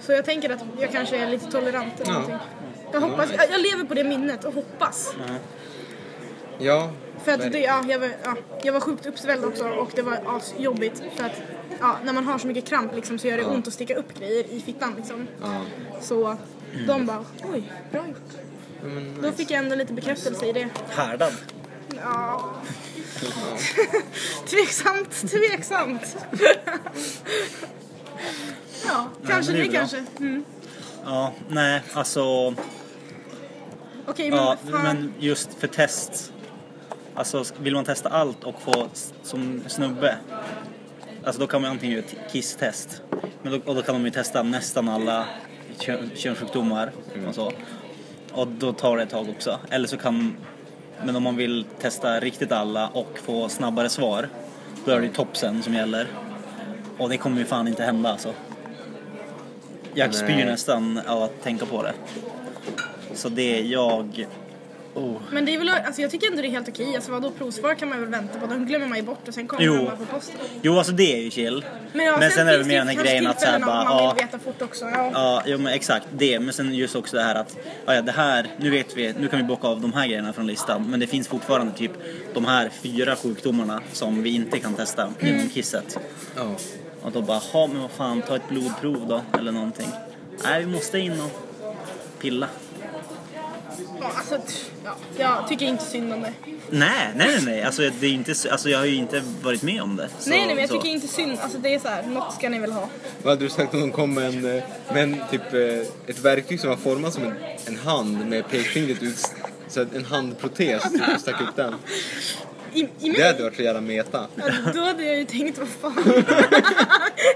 Så jag tänker att jag kanske är lite tolerant eller Mm. Ja. någonting. Jag hoppas, jag, jag lever på det minnet och hoppas. Ja, För att det, ja, jag, var, ja, jag var sjukt uppsvälld också och det var asjobbigt för att ja, när man har så mycket kramp liksom, så gör det Ja. ont att sticka upp grejer i fittan liksom. Ja. Så de bara oj, bra gjort. Men Då fick jag ändå lite bekräftelse i det. Härdad. Ja. tveksamt, tveksamt. ja, kanske det det, kanske. Mm. Ja, nej, alltså... Okej, men Ja, fan. men just för test. Alltså vill man testa allt och få som snubbe. Alltså då kan man antingen göra ett kisstest. Men då, och då kan de ju testa nästan alla kön, könssjukdomar och så. Och då tar det ett tag också. Eller så kan... Men om man vill testa riktigt alla och få snabbare svar. Då är det ju topsen som gäller. Och det kommer ju fan inte hända alltså. Jag spyr nästan av att tänka på det. Så det är jag... Oh. Men det är väl, alltså jag tycker ändå det är helt okej. Alltså vadå, provsvar kan man väl vänta på. De glömmer man ju bort och sen kommer Jo. de bara på posten. Jo, alltså det är ju chill. Men, ja, Men sen är det mer den här grejen att så här tillfällen bara, man ja. vill veta fort också. Ja. Ja, jo men exakt det. Men sen just också det här att, ja, ja det här, nu vet vi, nu kan vi bocka av de här grejerna från listan. Men det finns fortfarande typ de här fyra sjukdomarna som vi inte kan testa Mm. inom kisset. Ja. Och då bara, ha men vad fan, ta ett blodprov då eller någonting. Nej, vi måste in och pilla. Ja, alltså, ja, jag tycker inte synd om det. Nej, nej, nej, nej. Alltså, det är inte, så- alltså jag har ju inte varit med om det. Så, nej, nej, men jag så. tycker inte synd. Alltså det är så här, något ska ni väl ha. Vad hade du sagt om de kom med en, eh, med en typ, eh, ett verktyg som var format som en, en hand med pekfingret ut, så en handprotes, typ, och stack upp den. I, i Det hade varit så jävla meta. ja, då hade jag ju tänkt vad fan.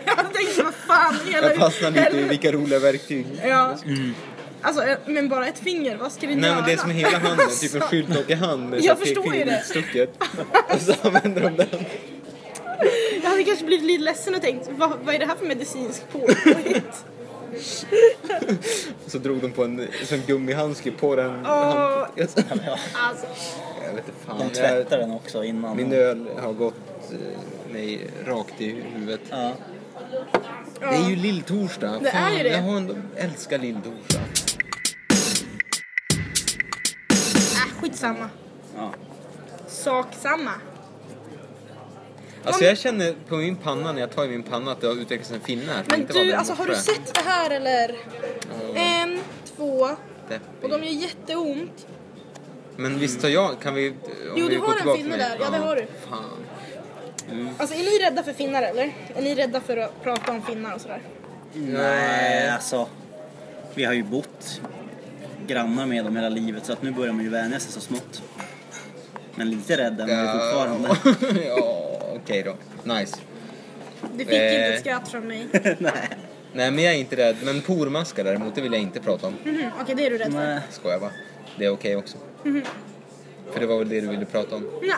jag hade tänkt vad fan. Hela, Jag fastnar lite i vilka roliga verktyg. Ja. Alltså, eh, men bara ett finger, vad ska Nej göra? men det är som hela handen, typ en skyltdocke-hand med Jag förstår ju det. utstucket. Och så använder de den. Jag hade kanske blivit lite ledsen och tänkt, vad, vad är det här för medicinsk påhitt? Så drog de på en, så en gummihandske på den Åh. handproteset. alltså, Jag vet inte fan. De Jag, tvättar den också innan. min öl har gått eh, mig rakt i huvudet. Ja. Det är ju lilltorsdag. Det är ju det. Jag har ändå, älskar lilltorsdag. Skitsamma. Ja. Sak samma. Alltså jag känner på min panna när jag tar i min panna att det har utvecklats en finne här. Men du, alltså har du sett det här eller? En, två, Deppig. och de gör jätteont. Men visst har jag, kan vi... Om Jo, vi du har en finne där. Ja, det har du. Fan. Alltså är ni rädda för finnar eller? Är ni rädda för att prata om finnar och sådär? Nej, alltså. Vi har ju bott grannar med dem hela livet så att nu börjar man ju vänja sig så smått. Men lite rädd är man ju fortfarande. ja, okej då. Nice. Du fick Eh. inte ett skratt från mig. Nej. Nej, men jag är inte rädd. Men pormaskar däremot, det vill jag inte prata om. Mhm, Okej, det är du rädd för. Nej. Skojar bara. Det är okej också. För det var väl det du ville prata om. Ja.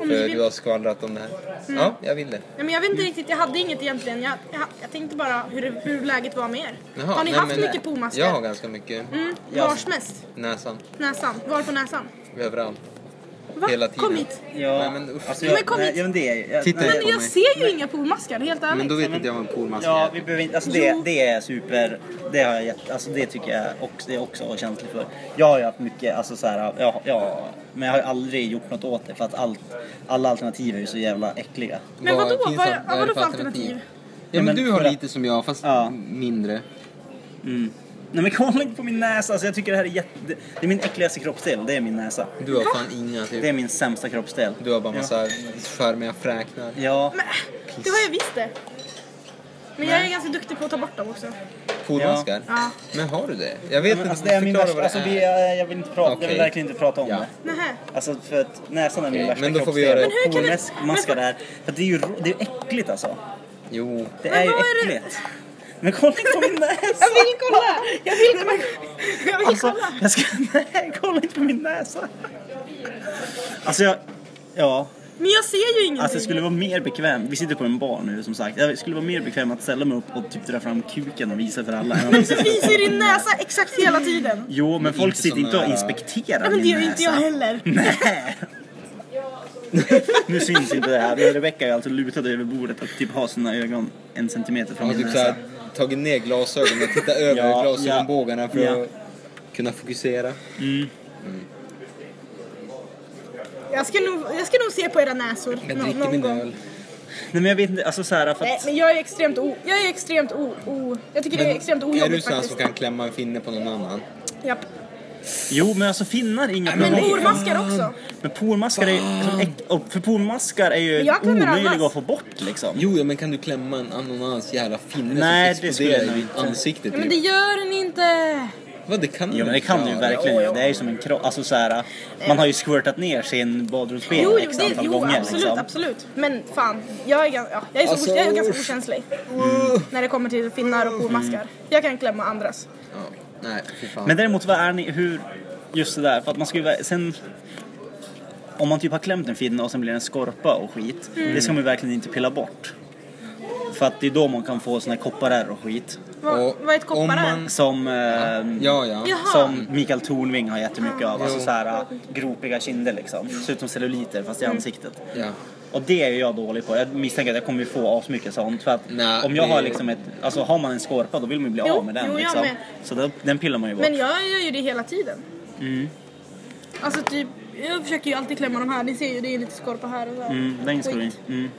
Om För vill. du har skvallrat om det här. Ja, jag vill det. Ja, men jag vet inte riktigt, jag hade inget egentligen. Jag, jag, jag tänkte bara hur, hur läget var med er. Jaha, har ni nej, haft men- mycket pomaskar? Jag har ganska mycket. Mm, vars mest? Näsan. Näsan? Var på näsan? Överallt. Va? Hela tiden. Kom hit. Ja, Nej, men usch. alltså, Men jag, kom nej, hit. ja, men det är jag, Titta. Men jag ser ju inga pomaskar, helt ärligt. Men då vet men- inte jag vad en pormask Ja, är. vi behöver inte, alltså det, det är super, det har jag gett, alltså det tycker jag också, det är också känslig för. Jag har ju haft mycket, alltså så här, ja, ja, men jag har ju aldrig gjort något åt det för att allt, alla alternativ är ju så jävla äckliga. Men Vad vadå? Vad, vad, vad är vadå det för alternativ? Ja, men men du har lite som jag, fast Ja. mindre. Mm. Nej men kolla inte på min näsa, alltså jag tycker det här är jätte, det är min äckligaste kroppsdel, det är min näsa. Du har fan inga, typ. Det är min sämsta kroppsdel. Du har bara massa charmiga fräknar. Ja, Men, det har jag visst det. Men jag är ganska duktig på att ta bort dem också. Pormaskar? Ja. Men har du det? Jag vet inte, alltså det är min värsta, alltså det vi, är. jag, jag vill inte prata, jag Okej. vill verkligen inte prata om Ja. det. Nähä. Alltså för att näsan är min Okej, värsta men då får vi kroppsdel. göra Men hur kan det- Pormaskar där, för att det är ju det är ju äckligt alltså. Jo. Det Men är ju vad är det- äckligt. Men kolla inte på min näsa! Jag vill kolla! Jag vill kolla! Jag vill Alltså, kolla! jag ska, nej, kolla inte på min näsa. Alltså jag, ja. Men jag ser ju ingenting. Alltså det skulle vara mer bekvämt, vi sitter på en bar nu som sagt. Jag skulle vara mer bekväm att ställa mig upp och typ dra fram kuken och visa för alla. Men du visar ju din näsa exakt hela tiden. Jo, men folk Inte sitter inte och inspekterar Nej, men det gör ju inte jag näsa. heller. Nej. nu syns inte det här, men Rebecka är alltså lutad över bordet och typ har sina ögon en centimeter från Jag min typ näsa. Tagit ner glasögonen och tittat över Ja, glasögonbågarna för ja. att kunna fokusera. Jag ska, nog, jag ska nog se på era näsor Jag nå- dricker någon min gång. öl. Nej men jag vet inte, alltså såhär för Nej, att... men jag är extremt o... Jag är extremt o... o jag tycker det är extremt är du ojobbigt sån som faktiskt. kan klämma en finne på någon annan? Japp. Jo men alltså finnar är inga Men problem. pormaskar också. Men pormaskar är som äck- och för pormaskar är ju Men jag klämmer omöjliga att få bort liksom. Jo, ja, men kan du klämma en annan annans jävla finne Nej, som det skulle exploderar jag i nog ditt inte. ansikte Ja, men typ? det gör den inte. Vad, det kan Jo men det kan du ju verkligen Jo, göra. jo. Det är ju som en kropp, alltså såhär, man har ju squirtat ner sin badrumsben Jo, jo, x det, antal jo gånger absolut, liksom. absolut. Men fan, jag är, gan- ja, jag är, så, Alltså, jag är ganska usch. okänslig. När det kommer till finnar och pormaskar. Jag kan klämma andras. Ja. Nej, fan. Men däremot vad är ni, hur, just det där, för att man ska ju sen om man typ har klämt en finne och sen blir det en skorpa och skit, Mm. det ska man ju verkligen inte pilla bort. För att det är då man kan få såna här kopparärr och skit. Vad, Och vad är ett om kopparärr? man- Som, eh, Ja, ja. Jaha. som Mikael Tornving har jättemycket av. Alltså så här äh, gropiga kinder liksom. Ser ut som celluliter fast i Mm. ansiktet. ja. Och det är jag dålig på. Jag misstänker att jag kommer ju få asmycket sånt. För att Nej, om jag det- har liksom ett, alltså har man en skorpa då vill man ju bli Jo, av med den jo, jag liksom. med. Så då, den pillar man ju bort. Men jag gör ju det hela tiden. Mm. Alltså typ, jag försöker ju alltid klämma de här. Ni ser ju, det är lite skorpa här och så. Mm, den ska vi. Mm.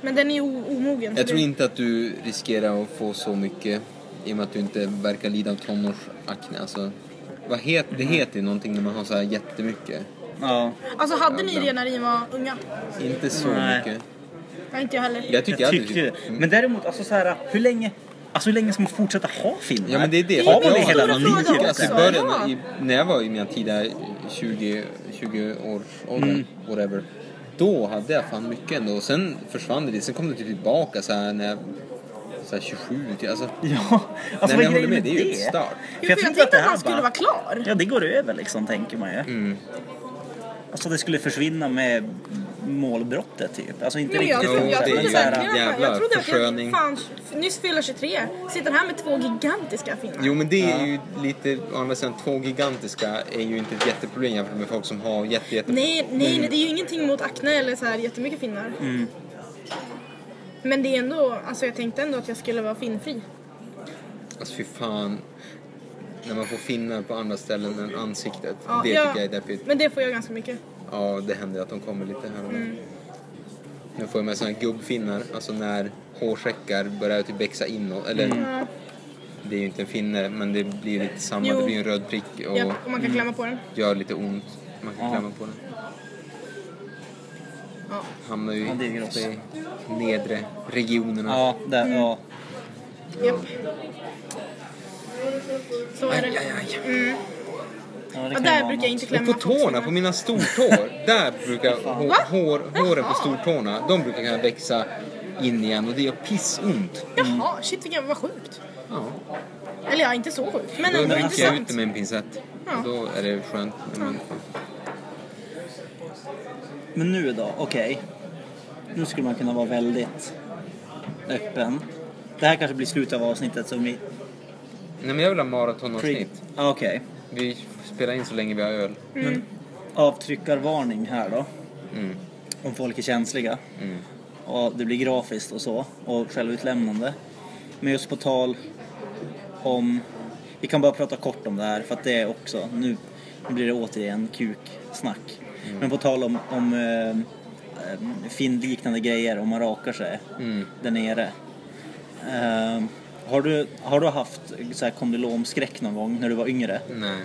Men den är ju omogen. Jag tror det- inte att du riskerar att få så mycket i och med att du inte verkar lida av tonårsakne. Alltså, vad het, det heter ju någonting när man har så här jättemycket. Ja. Alltså hade ni det när ni var unga? Inte så Nej. mycket. Nej, inte jag heller. Jag tycker Jag jag tycker det. hade... Men däremot, alltså så här, hur länge, alltså hur länge ska man fortsätta ha finnar? Ja men det är det. Har man det Jag- hela livet? Alltså i också. början, Ja. i, när jag var i mina tidiga 20, 20 års åldern, Mm. whatever. Då hade jag fan mycket ändå. Och sen försvann det. Sen kom det typ tillbaka så här när jag så här 27. typ. Alltså, Ja, alltså Nej, vad men är jag håller grejen med, med det är ju det? ett start. Jo, För jag tror tänkte det att här man skulle bara- vara klar. Ja, det går över liksom, tänker man ju. Mm. Alltså det skulle försvinna med målbrottet typ. Alltså inte Nej, men jag, riktigt. Trodde, jag det är trodde ju verkligen en jävla jag trodde att jag fan, nyss fyller 23, sitter här med två gigantiska finnar. Jo men det är ju lite, å andra sidan två gigantiska är ju inte ett jätteproblem jämfört med folk som har jätte, jätte... Nej, nej, nej, det är ju ingenting mot akne eller så här jättemycket finnar. Mm. Men det är ändå, alltså jag tänkte ändå att jag skulle vara finnfri. Alltså fy fan. När man får finnar på andra ställen än ansiktet. Ja, det ja, tycker jag är deppigt. Men det får jag ganska mycket. Ja, det händer att de kommer lite här och där. Mm. Nu får jag med här gubbfinnar, alltså när hårsäckar börjar typ växa inåt. Eller Ja, det är ju inte en finne, men det blir lite samma. Jo. Det blir en röd prick och japp, och man kan klämma på den. gör lite ont. Man kan Ja. klämma på den. Ja. Hamnar ju Ja, det är gross. i nedre regionerna. Ja, där, ja. Japp. Så är det. Aj, aj, aj. Mm. ja det Ja, kan där brukar jag inte Och klämma på tårna, på mina stortår, där brukar hår, hår, håren på stortårna, de brukar kunna växa in igen och det gör pissont. Jaha, shit vilken, vad sjukt. Ja. Eller ja, inte så sjukt. Men Då ändå rycker jag ut intressant. det med en pincett. Ja. Och då är det skönt. Men, Men nu då, okej. Nu skulle man kunna vara väldigt öppen. Det här kanske blir slutet av avsnittet som vi... Nej men jag vill ha maratonavsnitt. Ah, Okej. Vi spelar in så länge vi har öl. Mm. Avtryckarvarning här då. Mm. Om folk är känsliga. Mm. Och det blir grafiskt och så. Och självutlämnande. Men just på tal om... Vi kan bara prata kort om det här för att det är också... Nu, nu blir det återigen kuksnack. Men på tal om, om eh, eh, Finn-liknande grejer om man rakar sig Mm. där nere. Eh, har, du, har du haft så här kondylomskräck någon gång när du var yngre? Nej,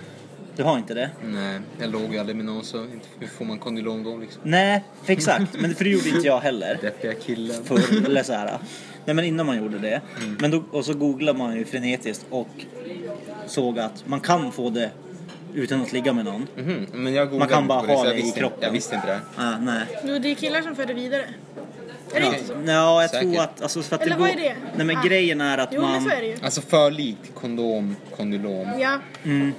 Du har inte det? nej. Jag låg ju aldrig med någon så inte, hur får man kondylom då liksom? Nej, för exakt. Men för det gjorde inte jag heller. Deppiga killen. Förr, eller så här. Nej men innan man gjorde det. Men då, och så googlade man ju frenetiskt och såg att man kan få det utan att ligga med någon. Mhm, Men jag Man kan bara på ha det i kroppen. Jag visste inte det. Ah, nej. Jo, det är killar som för det vidare. Är det Ja, inte så? ja jag Säkert. tror att... Alltså, för att Eller det vad är det? Nej men Ah. grejen är att Jo, man... men så är det ju. Alltså för likt kondom, kondylom. Ja, Mm.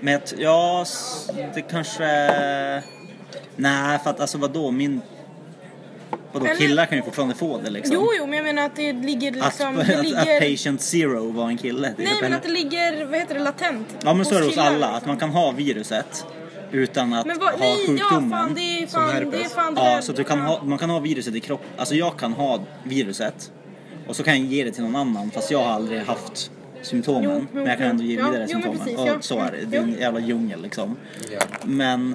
Men jag t- ja, s- det kanske... Nej, för att alltså vadå, min... Vadå, Eller- killar kan ju fortfarande få det liksom. Jo, jo, men jag menar att det ligger att, liksom... att, det att ligger... patient zero var en kille. typ, Nej, men eller? att det ligger, vad heter det, latent. Ja men så är det hos killar, alla, liksom. att man kan ha viruset utan att Men vad, ha nej, ja sjukdomen. fan det är Som fan, herpes. det är fan det Ja, så att du kan ha, man kan ha viruset i kroppen. Alltså jag kan ha viruset och så kan jag ge det till någon annan fast jag har aldrig haft symptomen. Jo, jo, men jag kan ändå ge ja, vidare jo, men symptomen. precis, och ja. så är det. Det är en jävla djungel liksom. Ja. Men,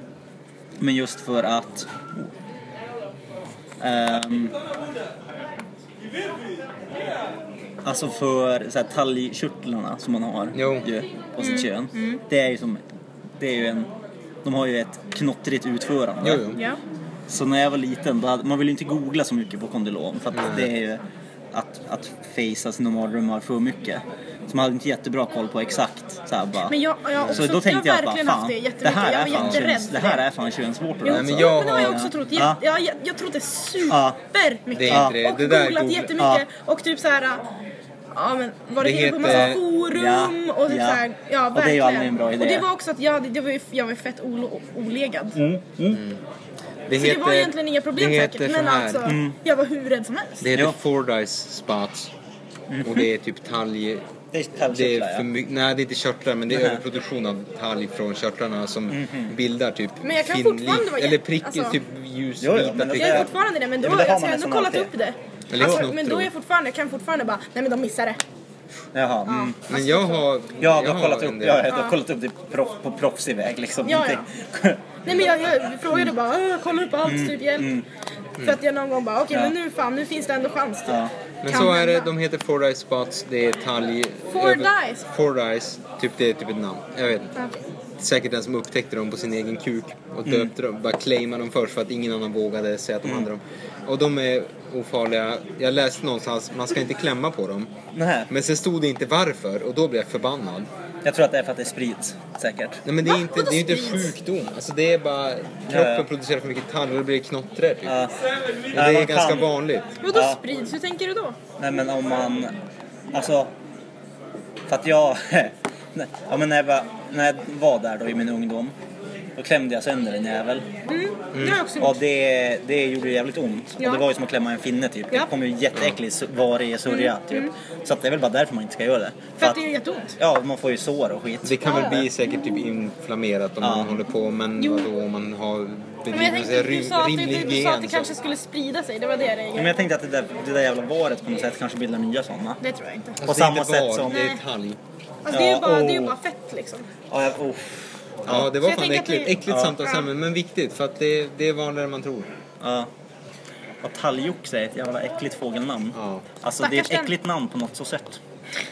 men just för att... ehm, alltså för så här, talgkörtlarna som man har Jo. ju, på Mm. sitt kön. Det är ju som... Det är ju en... De har ju ett knottrigt utförande. Jo, jo. Ja. Så när jag var liten, då hade, man vill ju inte googla så mycket på kondylom för att det är ju att, att facea sina mardrömmar för mycket. Så man hade inte jättebra koll på exakt så här bara. Men jag, jag, har så också, då tänkte jag jag, bara fan, det det här, jag är fan köns, det här är fan könsvårtor Jo, Nej, men men jag det har jag också trott. Ja. Jag, jag, jag, trodde supermycket. Det är inte det. Och Det googlat googla- jättemycket. Och typ så här. Ja men var det, Det inne på massa heter- forum Ja, och typ ja. så här, ja Och det är ju verkligen. aldrig en bra idé. Och det var också att jag, det var ju, jag var fett olo, olegad. Det Så det var egentligen inga problem säkert. heter Men alltså, jag var hur rädd som helst. Det heter Ja. Fordyce spots. Och det är typ talg... Det är Det talgkörtlar är för ja. mycket, nej det är inte körtlar men det är Nej. överproduktion av talg från körtlarna som bildar typ Men jag kan fortfarande vara eller prick, alltså- typ ljusvita men det- Jag är prickar. fortfarande det men då Ja, men det har jag ändå kollat alltid. upp det. Eller Alltså, men då är jag fortfarande, jag kan fortfarande bara, nej men de missade. Jaha. Mm. Men jag har... Ja, du jag har kollat upp, ja, jag har kollat upp det proff, på proffsig väg liksom. Ja, Inte- Nej men jag, jag frågade bara, "Åh, kolla upp allt, typ hjälp. För att jag någon gång bara, okej Ja. men nu fan, nu finns det ändå chans typ. Ja. Men Kan så är det, de heter Fordyce spots, det är talg... Fordyce? Fordyce, typ det är typ ett namn. Jag vet inte. Okej. Säkert den som upptäckte dem på sin egen kuk och Mm. döpte dem, bara claimade dem först för att ingen annan vågade säga att de Mm. hade dem. Och de är ofarliga. Jag läste någonstans, man ska inte klämma på dem. Nej, Men sen stod det inte varför och då blev jag förbannad. jag tror att det är för att det sprids säkert. Nej men det är Va? inte, det är inte sjukdom. Alltså det är bara, kroppen Ja, ja. producerar för mycket talg och det blir knottrar typ. Ja. Det är ganska kan- vanligt. Vadå Ja. sprids? Hur tänker du då? Nej men om man, alltså, för att jag, ja men när jag, var, när jag var där då i min ungdom, då klämde jag sönder en jävel. Mm. Det har jag också gjort. det, det gjorde ju jävligt ont. Ja. Och det var ju som att klämma en finne typ. Ja. Det kom ju jätteäcklig varig sörja typ. Så att det är väl bara därför man inte ska göra det. För att det är jätteont. Ja, man får ju sår och skit. Det kan Ja, väl ja. bli säkert typ inflammerat om Ja. man håller på men Jo. vadå om man har Men jag tänkte, du sa att du, du sa att det kanske skulle sprida sig, det var det jag Ja, men reagerade jag tänkte att det där, det där jävla varet på något sätt kanske bildar nya sådana. Det tror jag inte. Alltså, på är samma inte sätt var, som- Det är Nej. talg. Alltså, det, är Ja, bara, oh. bara fett liksom. Ja, jag, oh. Ja, det var Så fan äckligt, det- äckligt Ja. samtalsämne men viktigt för att det, det är vanligare än man tror. Ja. Och talgoxe är ett jävla äckligt fågelnamn. Ja. Alltså det är ett äckligt namn på något så sött.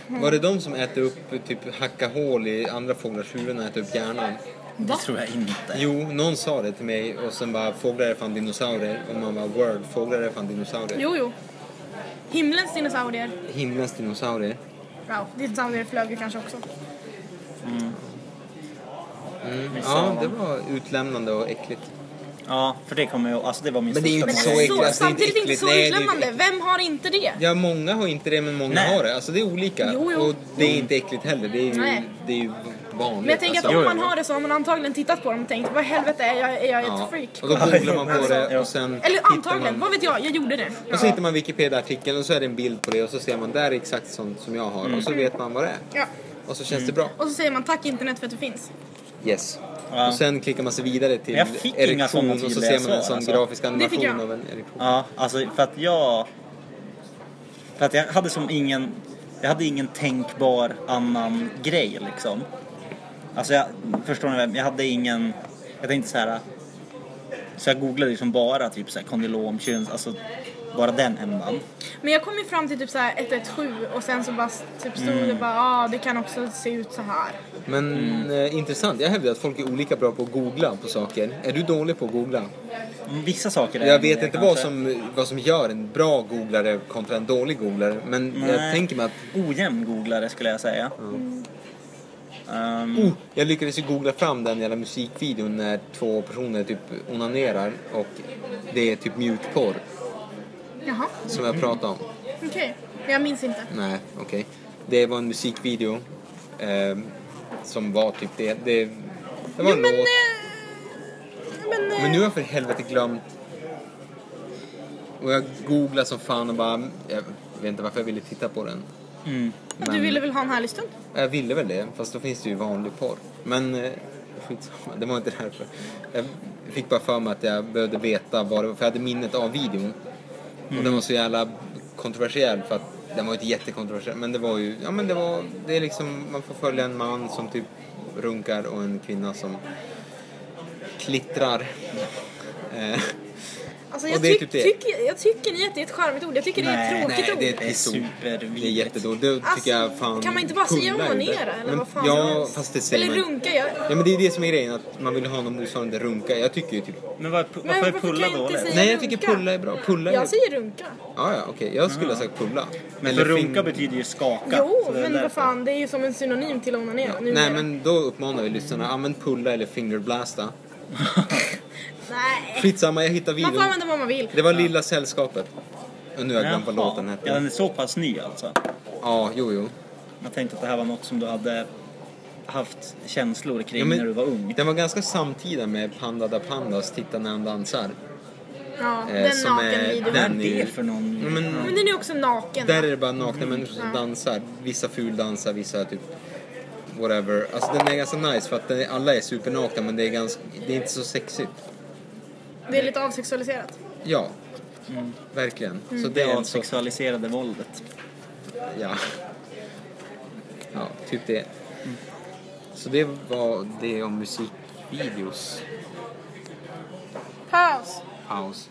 Var det de som äter upp, typ hacka hål i andra fåglars huvuden och äter upp hjärnan? Det tror jag inte. Jo, någon sa det till mig och sen bara fåglar är fan dinosaurier och man bara word, fåglar är fan dinosaurier. Jo, jo. Himlens dinosaurier. Himlens dinosaurier. Wow, dinosaurier flög ju kanske också. Mm. Vi Ja, det var utlämnande och äckligt. Ja, för det kommer ju, alltså det var min Men det är ju inte så äckligt, alltså, det är inte samtidigt inte så Nej, det är ju utlämnande. Vem har inte det? Ja, många har inte det men många Nej. har det. Alltså det är olika. Jo, jo. Och det är inte äckligt heller. Det är ju, Nej. det är ju vanligt. Men jag tänker att alltså. om man har det så har man antagligen tittat på dem och tänkt vad i helvete är jag, är jag ett Ja. freak? Och då googlar man på det och sen Eller hittar antagligen, man... vad vet jag, jag gjorde det. Och så hittar man Wikipedia-artikeln och så är det en bild på det och så ser man där är exakt sånt som jag har och så vet man vad det är. Ja. Och så känns det bra. Och så säger man tack internet för att du finns. Yes. Ja. Och sen klickar man sig vidare till erektion och så ser man en sån alltså. grafisk animation av en erektion. Ja, alltså för att jag... För att jag hade som ingen... Jag hade ingen tänkbar annan grej liksom. Alltså jag, förstår ni jag Jag hade ingen... Jag tänkte så här. Så jag googlade liksom bara typ så här kondylom, köns... Alltså bara den ändan. Men jag kom ju fram till typ så här 117 och sen så bara typ stod Mm. det bara ja ah, det kan också se ut så här. Men Mm. eh, intressant. Jag hävdar att folk är olika bra på att googla på saker. Är du dålig på att googla? Mm, Vissa saker är Jag vet inte kanske. vad som, vad som gör en bra googlare kontra en dålig googlare. Men jag Nej. tänker mig att Ojämn googlare skulle jag säga. Ehm, Oh, jag lyckades ju googla fram den jävla musikvideon när två personer typ onanerar och det är typ mjukporr Jaha, som jag pratade om. okej. Jag minns inte. Nej, okej. Det var en musikvideo ehm, som var typ det. Det, det var Jo en men... låt. Eh, men Men nu har jag för helvete glömt. Och jag googlade som fan och bara, jag vet inte varför jag ville titta på den. Mm. Men du ville väl ha en härlig stund? Jag ville väl det, fast då finns det ju vanlig porr. Men eh, skitsamma, det var inte därför. Jag fick bara för mig att jag behövde veta vad det var, för jag hade minnet av videon. Och den var så jävla kontroversiell för att den var inte jättekontroversiell, men det var ju, ja men det var, det är liksom, man får följa en man som typ runkar och en kvinna som klittrar. Mm. Alltså, Och jag, tyck, typ tycker, jag tycker ni att det är ett charmigt ord? Jag tycker det är ett tråkigt nej, ord. det är ett Det är supervidrigt. Det är jättedåligt. Det tycker Alltså, jag fan... kan man inte bara säga onanera, eller Men- vad fan Ja, fast det säger Eller man runka. Jag, Ja men det är det som är grejen, att man vill ha någon motsvarande runka. Jag tycker ju typ... Men var, Men varför är varför pulla säga- Nej jag tycker pulla är bra. Pulla är... jag säger runka. Ja, ja okej. Jag skulle ha sagt pulla. Men Eller runka betyder ju skaka. Jo, men vad fan, det är ju som en synonym till onanera. Nej men då uppmanar vi lyssnarna, använd pulla eller fingerblasta. Nej. Skitsamma, jag hittade Man får videon. använda vad man vill. Det var Lilla Sällskapet. Och nu har jag glömt vad låten Ja, den hette. är så pass ny alltså. Ja, jo jo. Jag tänkte att det här var något som du hade haft känslor kring Ja, men- när du var ung. Den var ganska samtida med Panda da Pandas Titta när han dansar. Ja, Eh, den som är- nakenvideon. Vad är den är- det för någon... Ja, men- Ja. Men den är också naken. Där är det bara nakna människor som dansar. Vissa fuldansar, vissa typ whatever. Alltså den är ganska nice för att den är, alla är supernakna men det är, ganska, det är inte så sexigt. Det är lite avsexualiserat. Ja, verkligen. Så det Det är av en så, våldet. ja. Ja, typ det. Så det var det om musikvideos. Paus. Paus.